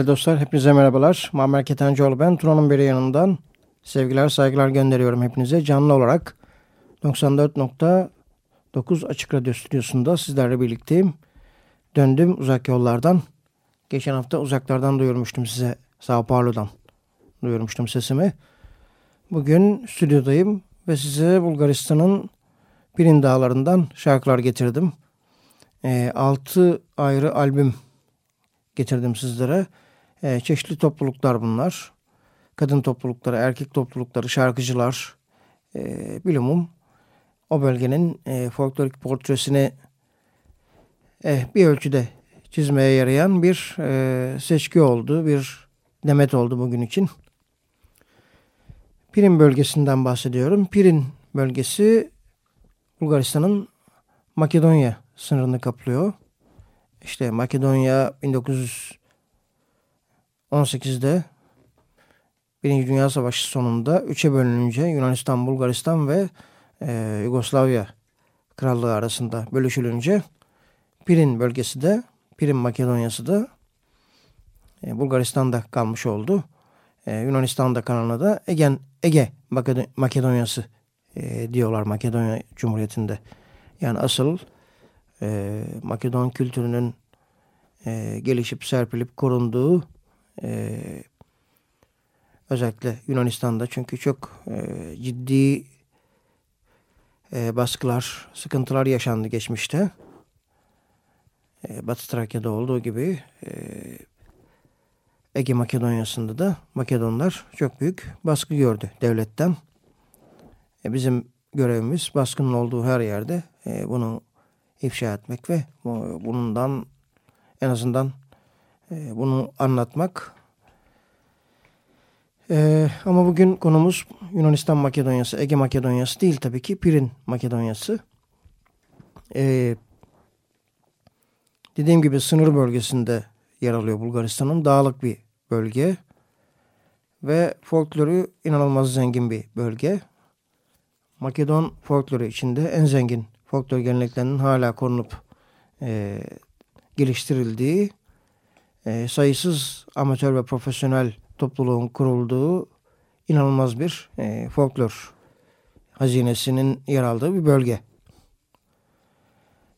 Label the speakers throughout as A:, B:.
A: Değerli dostlar hepinize merhabalar. Muammer Ketencoğlu ben. Tuna'nın beri yanından sevgiler saygılar gönderiyorum hepinize. Canlı olarak 94.9 Açık Radyo Stüdyosu'nda sizlerle birlikteyim. Döndüm uzak yollardan. Geçen hafta uzaklardan duyurmuştum size Sao Paulo'dan duyurmuştum sesimi. Bugün stüdyodayım ve size Bulgaristan'ın Pirin Dağları'ndan şarkılar getirdim. E, 6 ayrı albüm getirdim sizlere. E, çeşitli topluluklar bunlar. Kadın toplulukları, erkek toplulukları, şarkıcılar, e, bilumum o bölgenin e, folklorik portresini e, bir ölçüde çizmeye yarayan bir e, seçki oldu, bir demet oldu bugün için. Pirin bölgesinden bahsediyorum. Pirin bölgesi Bulgaristan'ın Makedonya sınırını kaplıyor. İşte Makedonya 1918'de Birinci Dünya Savaşı sonunda üçe bölününce Yunanistan, Bulgaristan ve e, Yugoslavya Krallığı arasında bölüşülünce Pirin bölgesi de Pirin Makedonya'sı da e, Bulgaristan'da kalmış oldu. E, Yunanistan'da kanalına da Egen, Ege Makedonya'sı e, diyorlar Makedonya Cumhuriyeti'nde. Yani asıl e, Makedon kültürünün e, gelişip serpilip korunduğu e, özellikle Yunanistan'da çünkü çok e, ciddi e, baskılar, sıkıntılar yaşandı geçmişte. E, Batı Trakya'da olduğu gibi e, Ege Makedonya'sında da Makedonlar çok büyük baskı gördü devletten. E, bizim görevimiz baskının olduğu her yerde e, bunu ifşa etmek ve bundan en azından e, bunu anlatmak. E, ama bugün konumuz Yunanistan Makedonyası, Ege Makedonyası değil tabii ki Pirin Makedonyası. E, dediğim gibi sınır bölgesinde yer alıyor Bulgaristan'ın dağlık bir bölge ve folkloru inanılmaz zengin bir bölge. Makedon folkloru içinde en zengin folklor geleneklerinin hala korunup e, geliştirildiği, e, sayısız amatör ve profesyonel topluluğun kurulduğu inanılmaz bir e, folklor hazinesinin yer aldığı bir bölge.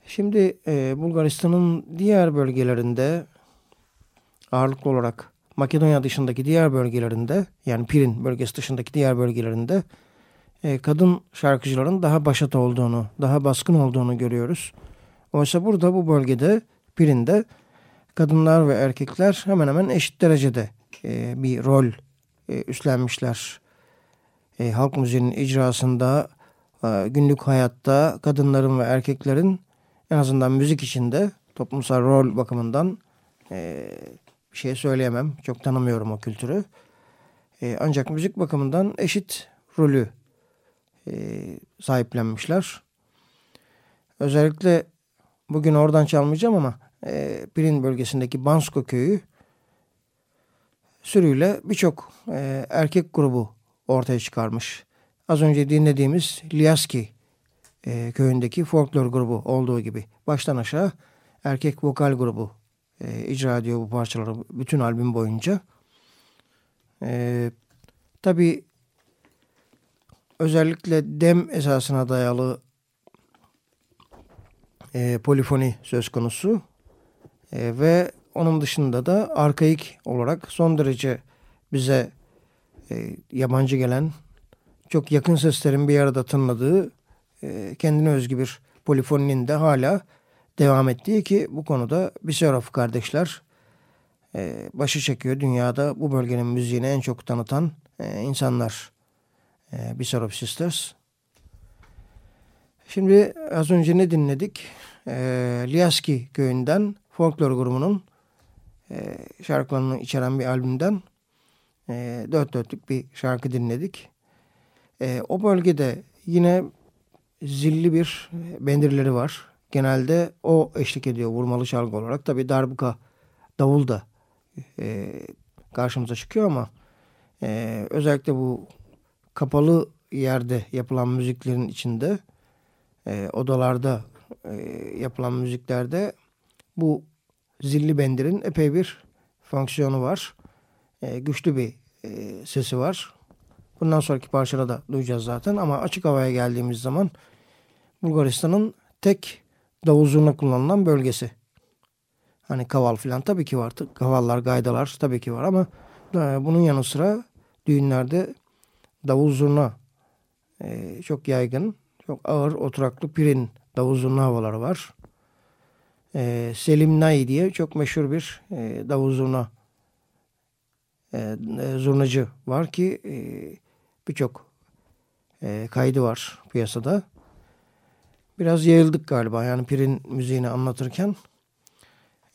A: Şimdi e, Bulgaristan'ın diğer bölgelerinde ağırlıklı olarak Makedonya dışındaki diğer bölgelerinde yani Pirin bölgesi dışındaki diğer bölgelerinde e, kadın şarkıcıların daha başat olduğunu, daha baskın olduğunu görüyoruz. Oysa burada bu bölgede Pirin'de kadınlar ve erkekler hemen hemen eşit derecede e, bir rol e, üstlenmişler. E, halk müziğinin icrasında, e, günlük hayatta kadınların ve erkeklerin en azından müzik içinde toplumsal rol bakımından e, bir şey söyleyemem. Çok tanımıyorum o kültürü. E, ancak müzik bakımından eşit rolü e, sahiplenmişler. Özellikle bugün oradan çalmayacağım ama e, bölgesindeki Bansko köyü sürüyle birçok e, erkek grubu ortaya çıkarmış. Az önce dinlediğimiz Liaski e, köyündeki folklor grubu olduğu gibi baştan aşağı erkek vokal grubu e, icra ediyor bu parçaları bütün albüm boyunca. Tabi özellikle dem esasına dayalı e, polifoni söz konusu e, ve onun dışında da arkaik olarak son derece bize e, yabancı gelen çok yakın seslerin bir arada tınladığı e, kendine özgü bir polifoninin de hala devam ettiği ki bu konuda Biserov kardeşler e, başı çekiyor. Dünyada bu bölgenin müziğini en çok tanıtan e, insanlar e, Biserov Sisters. Şimdi az önce ne dinledik? E, Liaski köyünden folklor grubunun e, şarkılarını içeren bir albümden e, dört dörtlük bir şarkı dinledik. E, o bölgede yine zilli bir bendirleri var. Genelde o eşlik ediyor vurmalı çalgı olarak. Tabi darbuka, davul da e, karşımıza çıkıyor ama e, özellikle bu kapalı yerde yapılan müziklerin içinde e, odalarda e, yapılan müziklerde bu zilli bendirin epey bir fonksiyonu var. E, güçlü bir e, sesi var. Bundan sonraki parçada da duyacağız zaten ama açık havaya geldiğimiz zaman Bulgaristan'ın tek davul zurna kullanılan bölgesi. Hani kaval filan tabii ki var. Kavallar, gaydalar tabii ki var ama e, bunun yanı sıra düğünlerde davul zurna e, çok yaygın. Çok ağır oturaklı pirin davul zurna havaları var. E, Selim Nay diye çok meşhur bir e, davul zurna e, e, zurnacı var ki e, birçok e, kaydı var piyasada. Biraz yayıldık galiba yani pirin müziğini anlatırken.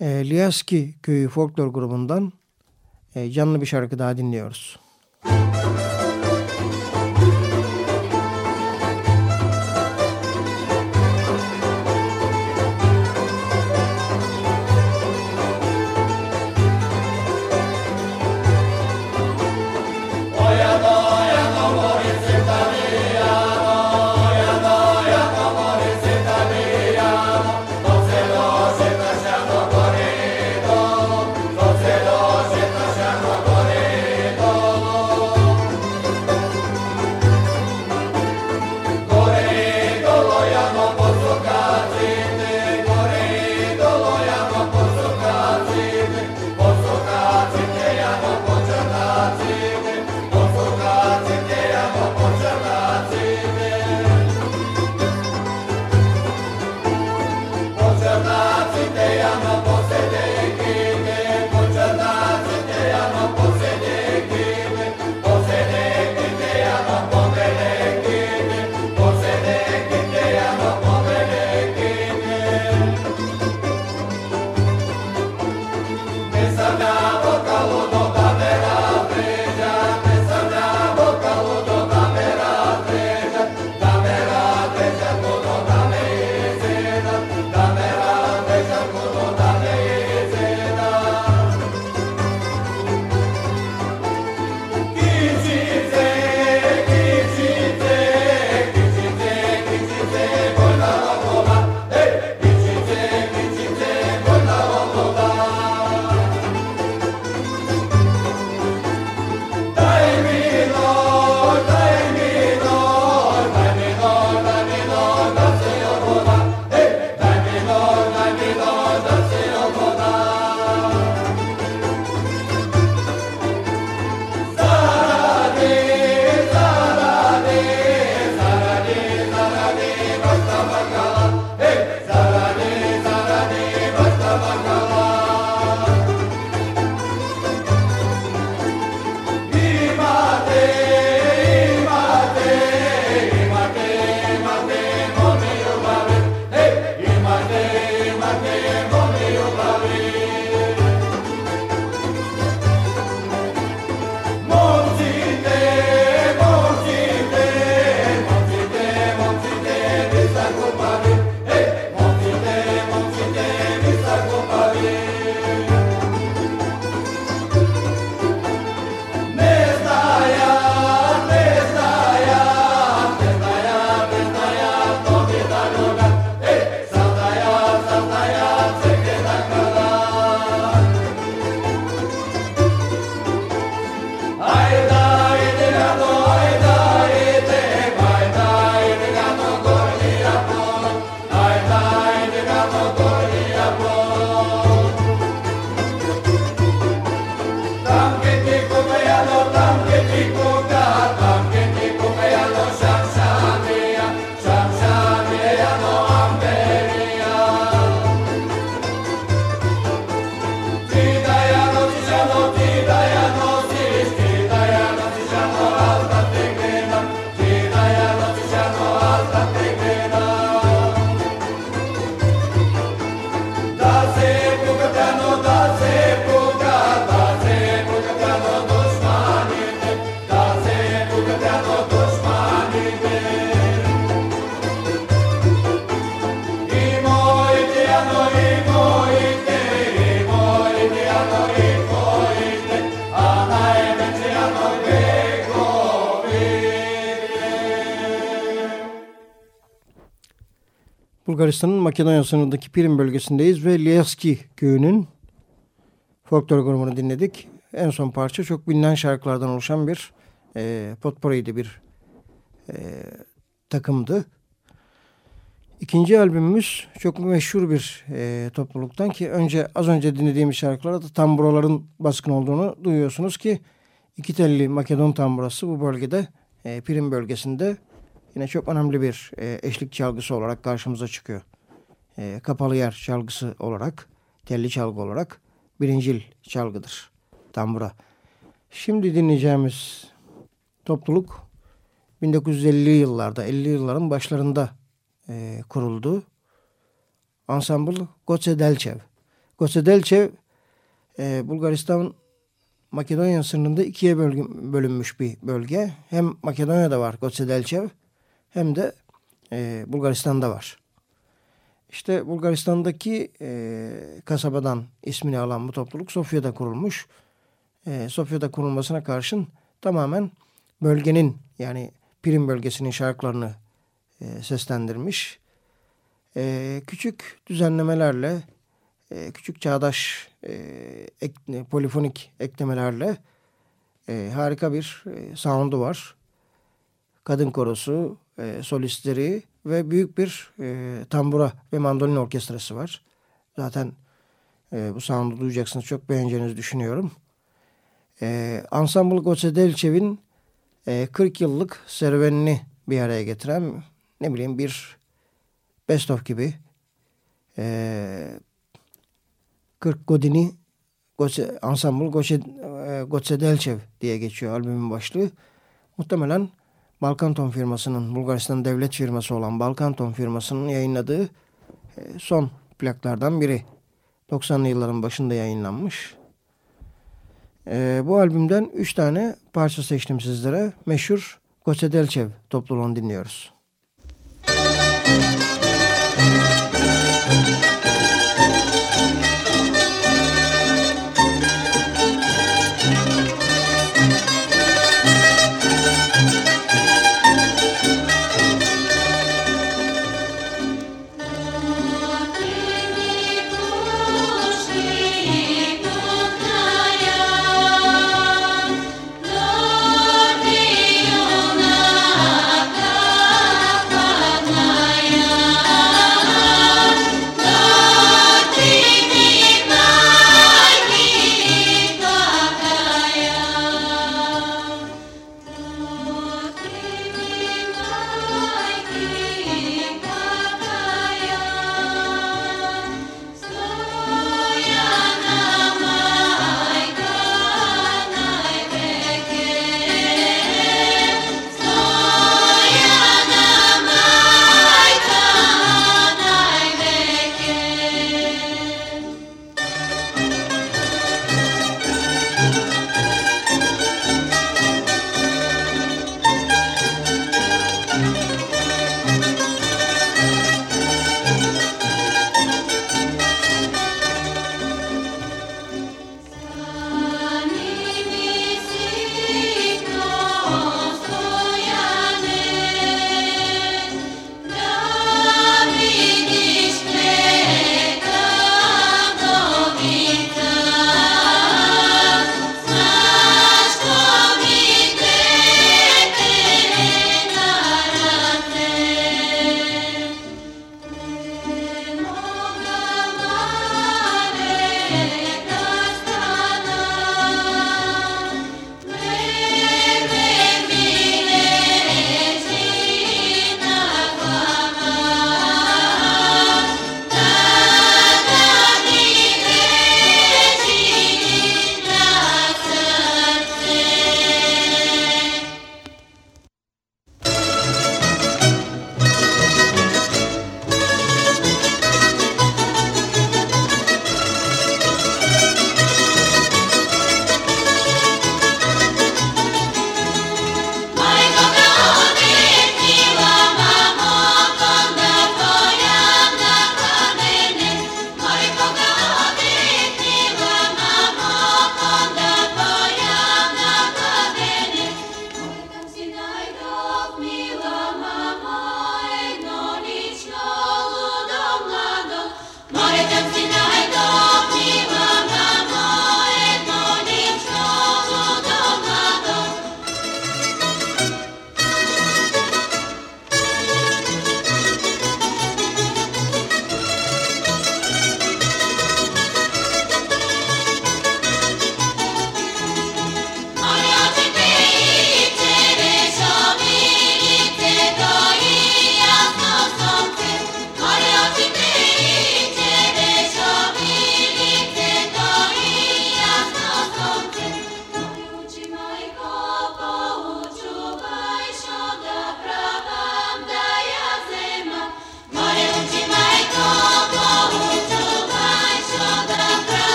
A: E, Liaski Köyü Folklor grubundan e, canlı bir şarkı daha dinliyoruz. Müzik Bulgaristan'ın Makedonya sınırındaki Pirin bölgesindeyiz ve Liaski köyünün folklor grubunu dinledik. En son parça çok bilinen şarkılardan oluşan bir e, potpourriydi bir e, takımdı. İkinci albümümüz çok meşhur bir e, topluluktan ki önce az önce dinlediğimiz şarkılarda da tamburaların baskın olduğunu duyuyorsunuz ki iki telli Makedon tamburası bu bölgede e, Pirin bölgesinde yine çok önemli bir e, eşlik çalgısı olarak karşımıza çıkıyor. E, kapalı yer çalgısı olarak, telli çalgı olarak birincil çalgıdır tambura. Şimdi dinleyeceğimiz topluluk 1950'li yıllarda, 50'li yılların başlarında e, kuruldu. Ensemble Goce Delchev. Goce Delchev e, Bulgaristan Makedonya sınırında ikiye bölünmüş bir bölge. Hem Makedonya'da var Goce Delchev hem de e, Bulgaristan'da var. İşte Bulgaristan'daki e, kasabadan ismini alan bu topluluk Sofya'da kurulmuş. E, Sofya'da kurulmasına karşın tamamen bölgenin yani Pirin bölgesinin şarkılarını e, seslendirmiş. E, küçük düzenlemelerle, e, küçük çağdaş e, ek, polifonik eklemelerle e, harika bir e, sound'u var. Kadın korosu, e, solistleri ve büyük bir e, tambura ve mandolin orkestrası var. Zaten e, bu sound'u duyacaksınız. Çok beğeneceğinizi düşünüyorum. E, Ensemble Gocedelchev'in e, 40 yıllık serüvenini bir araya getiren ne bileyim bir best of gibi e, 40 Godini Goce, Ensemble Goce, e, Gocedelchev diye geçiyor albümün başlığı. Muhtemelen Balkanton firmasının, Bulgaristan devlet firması olan Balkanton firmasının yayınladığı e, son plaklardan biri. 90'lı yılların başında yayınlanmış. E, bu albümden 3 tane parça seçtim sizlere. Meşhur Gocedelchev topluluğunu dinliyoruz.
B: minut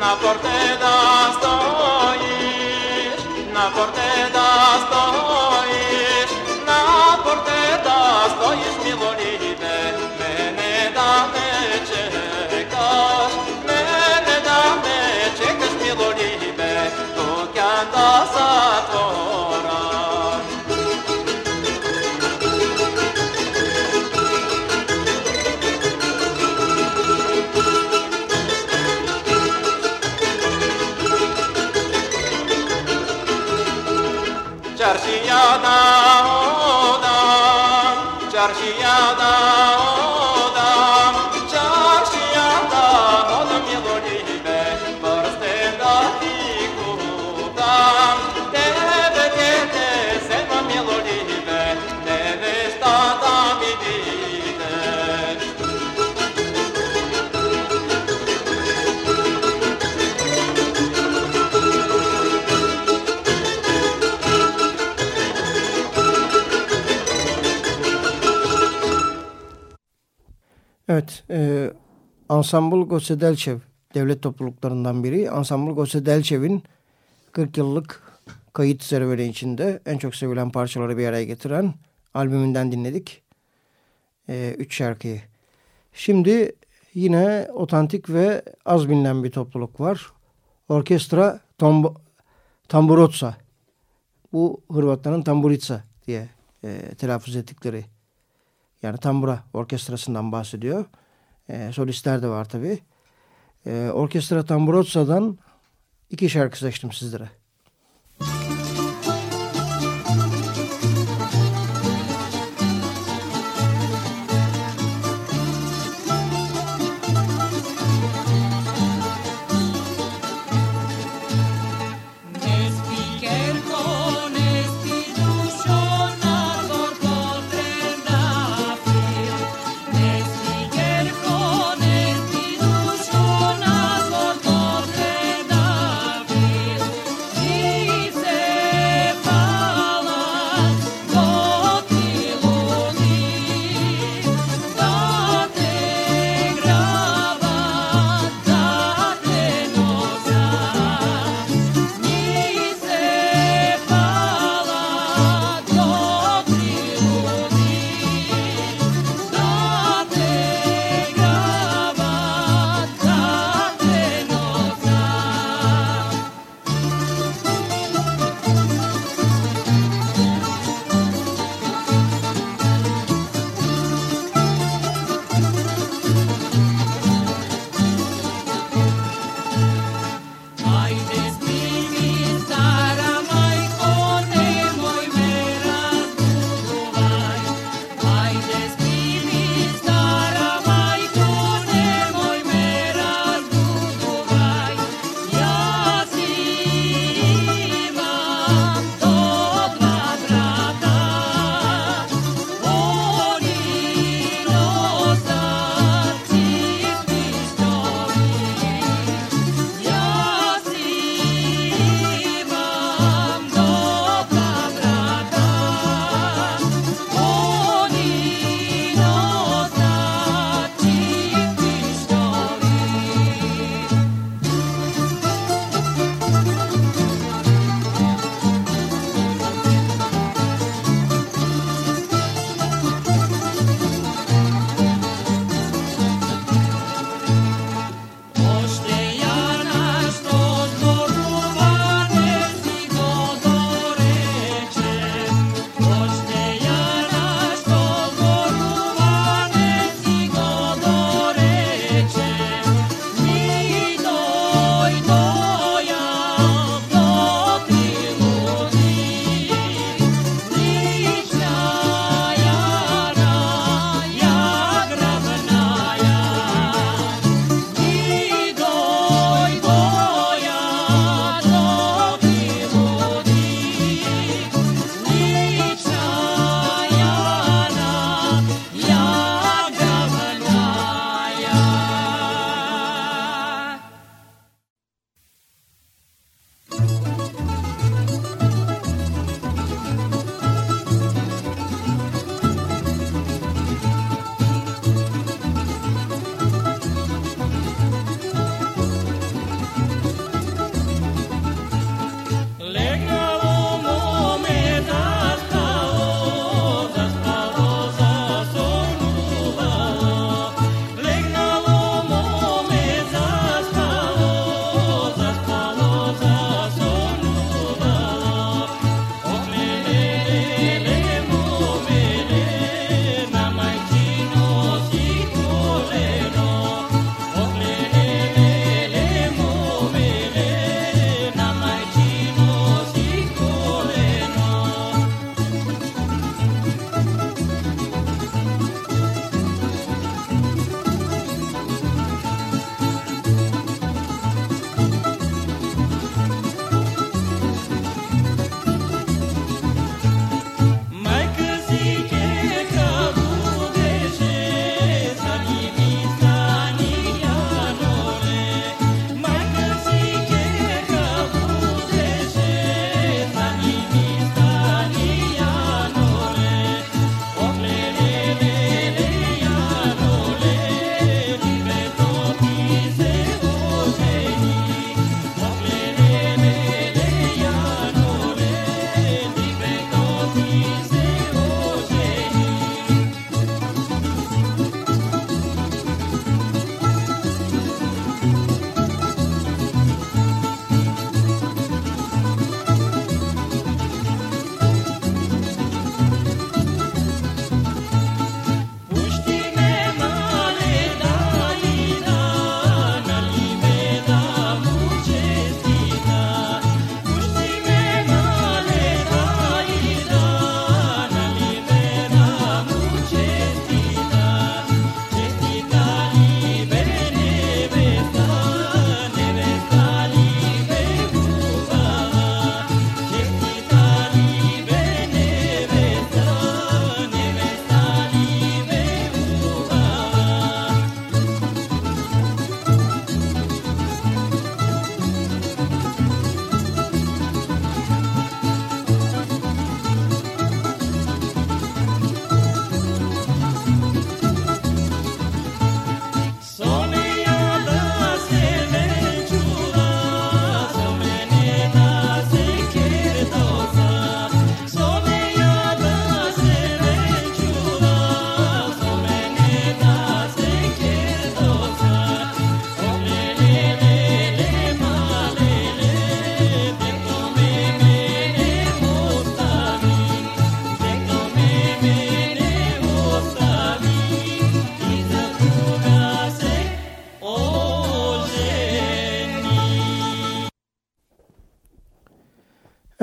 B: να φορτέδας το εις, να φορτέδας το εις, να φορτέδας το
A: εις μη Ensemble Gosedelçev devlet topluluklarından biri. Ensemble Gosedelçev'in 40 yıllık kayıt serüveni içinde en çok sevilen parçaları bir araya getiren albümünden dinledik. E, üç şarkıyı. Şimdi yine otantik ve az bilinen bir topluluk var. Orkestra Tomb Tamburotsa. Bu Hırvatların Tamburica diye e, telaffuz ettikleri yani tambura orkestrasından bahsediyor. E, solistler de var tabi. E, orkestra Tamburotsa'dan iki şarkı seçtim sizlere.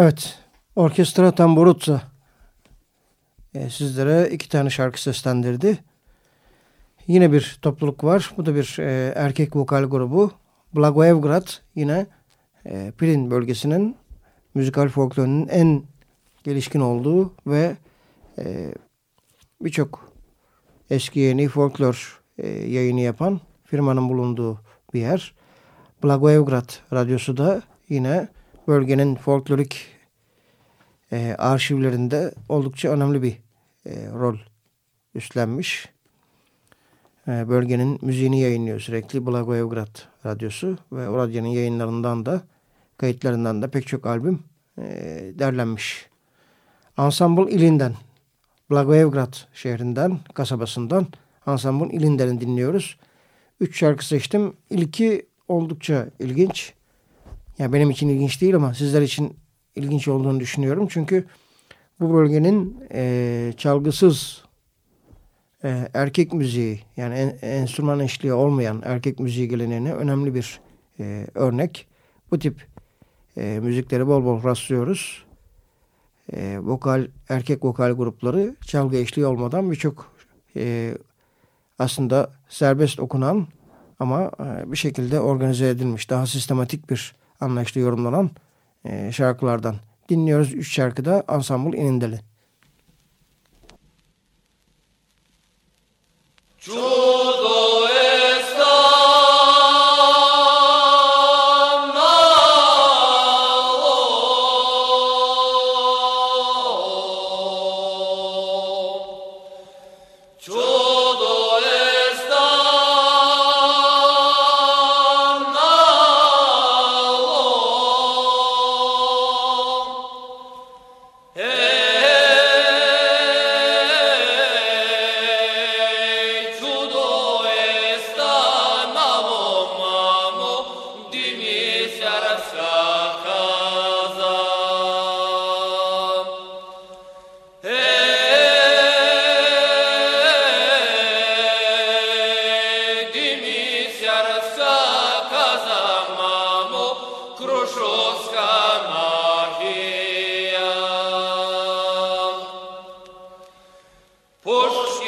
A: Evet, Orkestra Tamburuzza e, sizlere iki tane şarkı seslendirdi. Yine bir topluluk var. Bu da bir e, erkek vokal grubu. Blagoevgrad yine e, Pirin bölgesinin müzikal folklorunun en gelişkin olduğu ve e, birçok eski yeni folklor e, yayını yapan firmanın bulunduğu bir yer. Blagoevgrad radyosu da yine bölgenin folklorik e, arşivlerinde oldukça önemli bir e, rol üstlenmiş. E, bölgenin müziğini yayınlıyor sürekli Blagoevgrad radyosu ve o radyonun yayınlarından da kayıtlarından da pek çok albüm e, derlenmiş. Ensemble İlin'den Blagoevgrad şehrinden, kasabasından Ensemble İlin'den dinliyoruz. Üç şarkı seçtim. İlki oldukça ilginç. Ya benim için ilginç değil ama sizler için ilginç olduğunu düşünüyorum. Çünkü bu bölgenin e, çalgısız e, erkek müziği yani en, enstrüman eşliği olmayan erkek müziği geleneğine önemli bir e, örnek. Bu tip e, müzikleri bol bol rastlıyoruz. E, vokal erkek vokal grupları çalgı eşliği olmadan birçok e, aslında serbest okunan ama e, bir şekilde organize edilmiş daha sistematik bir anlayışla yorumlanan e, şarkılardan dinliyoruz. Üç şarkıda Ensemble İnindeli.
C: Judo fosc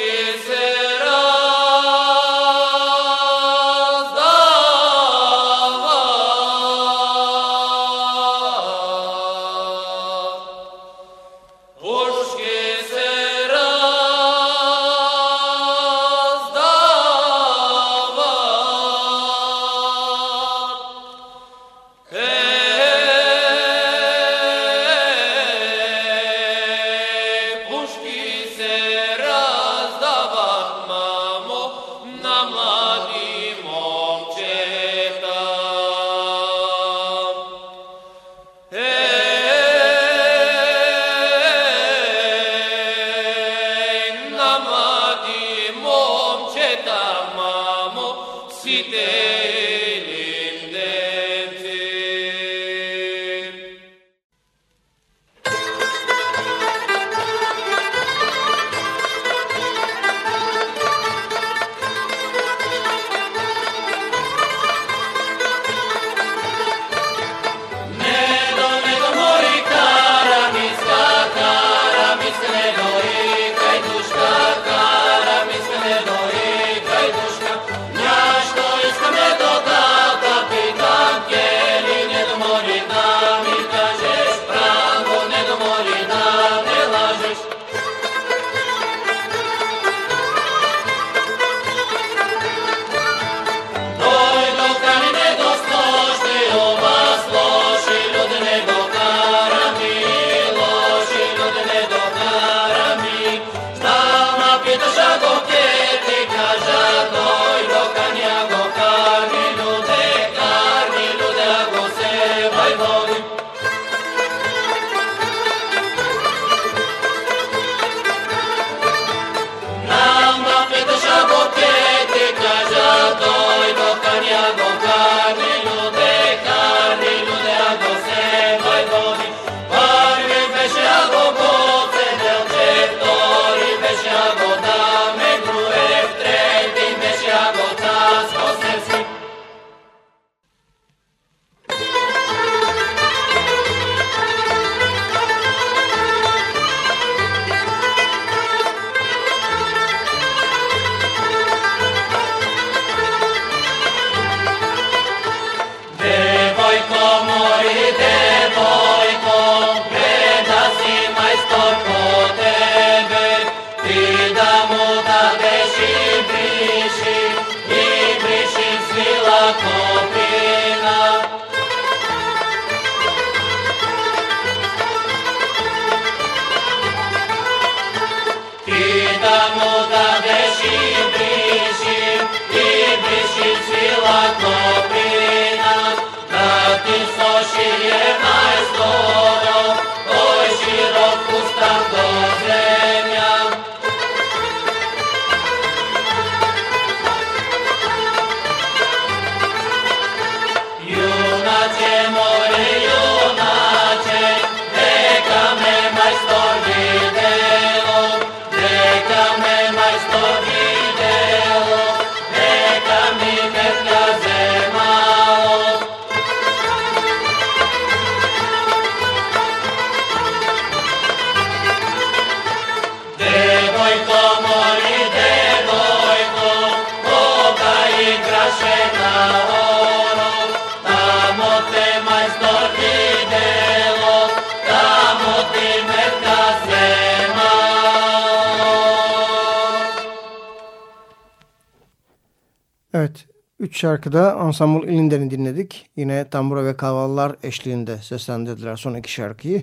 A: Evet. Üç şarkıda Ensemble İlinden'i dinledik. Yine tambura ve kavallar eşliğinde seslendirdiler son iki şarkıyı.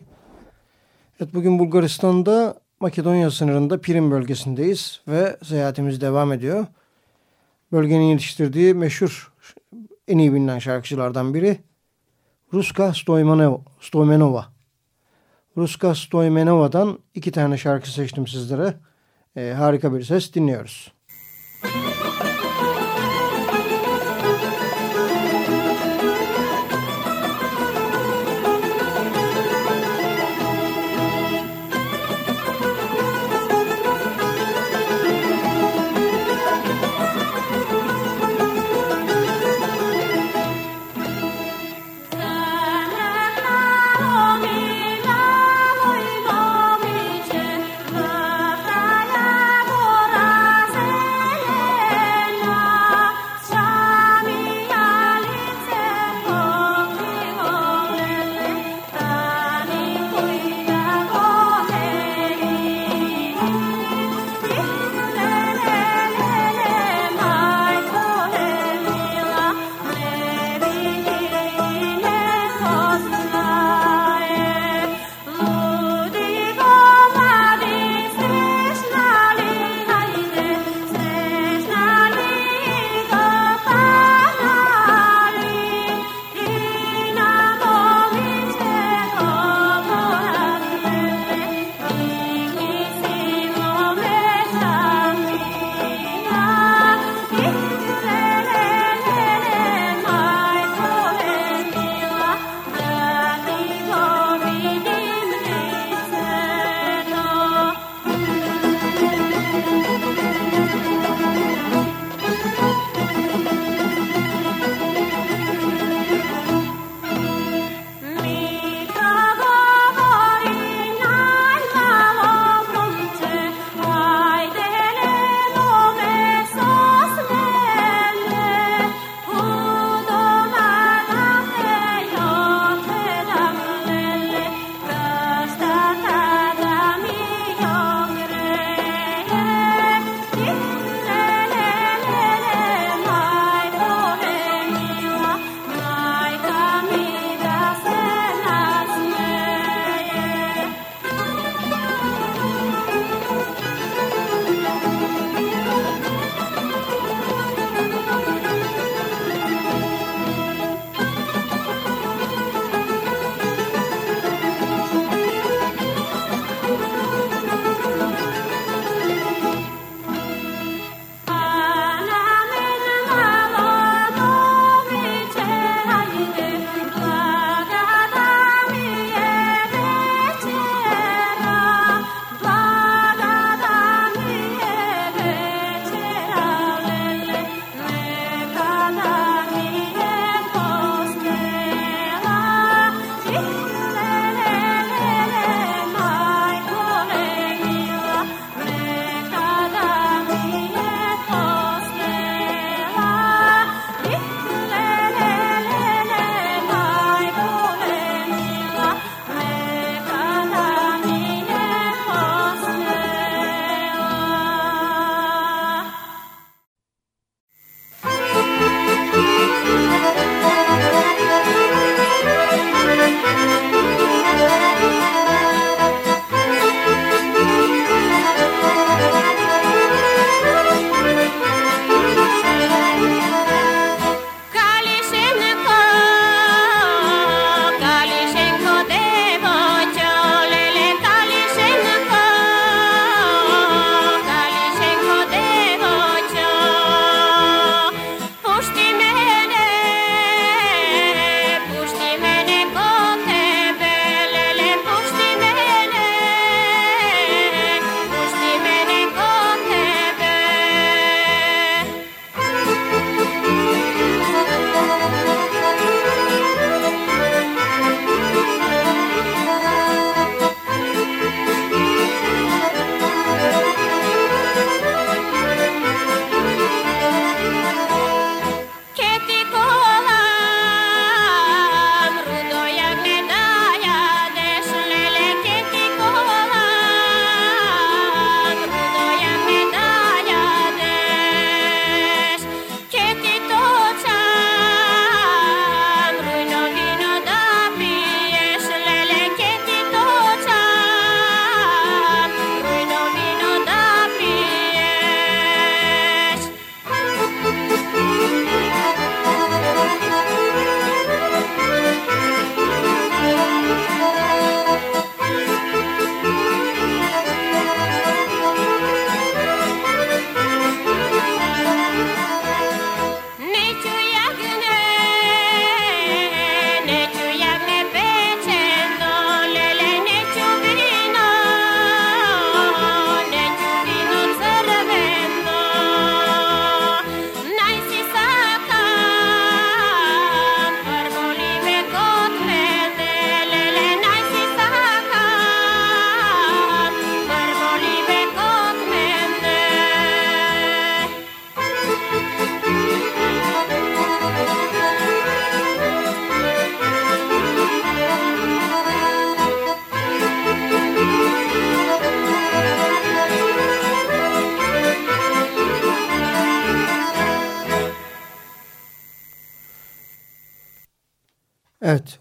A: Evet bugün Bulgaristan'da Makedonya sınırında Pirin bölgesindeyiz ve seyahatimiz devam ediyor. Bölgenin yetiştirdiği meşhur en iyi bilinen şarkıcılardan biri Ruska Stoymenova. Ruska Stoymenova'dan iki tane şarkı seçtim sizlere. Ee, harika bir ses dinliyoruz. Müzik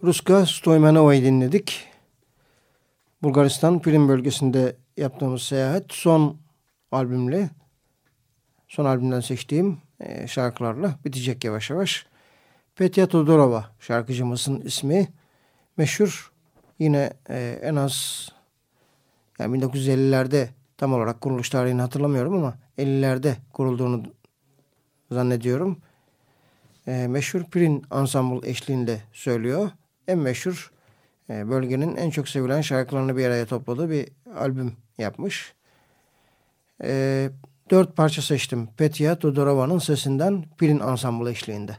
A: Ruska Stoymanova'yı dinledik. Bulgaristan Prim bölgesinde yaptığımız seyahat son albümle, son albümden seçtiğim e, şarkılarla bitecek yavaş yavaş. Petya Todorova şarkıcımızın ismi. Meşhur yine e, en az yani 1950'lerde tam olarak kuruluş tarihini hatırlamıyorum ama 50'lerde kurulduğunu zannediyorum. E, meşhur Prin Ensemble eşliğinde söylüyor. En meşhur e, bölgenin en çok sevilen şarkılarını bir araya topladığı bir albüm yapmış. E, dört parça seçtim. Petya Todorova'nın sesinden Prin Ensemble eşliğinde.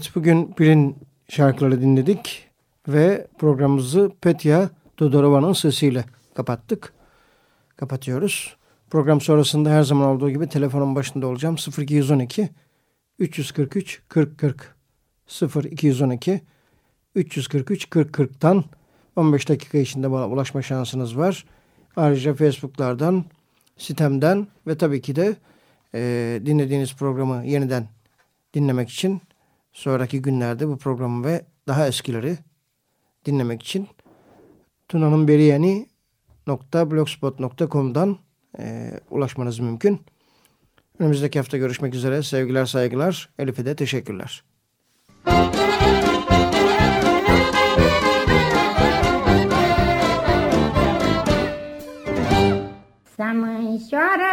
A: Evet bugün Pirin şarkıları dinledik ve programımızı Petya Todorova'nın sesiyle kapattık. Kapatıyoruz. Program sonrasında her zaman olduğu gibi telefonun başında olacağım. 0212 343 4040 0212 343 4040'tan 15 dakika içinde bana ulaşma şansınız var. Ayrıca Facebook'lardan, sitemden ve tabii ki de e, dinlediğiniz programı yeniden dinlemek için sonraki günlerde bu programı ve daha eskileri dinlemek için tunanınberiyeni.blogspot.com'dan e, ulaşmanız mümkün. Önümüzdeki hafta görüşmek üzere. Sevgiler, saygılar. Elif'e de teşekkürler.
C: Să mânșoară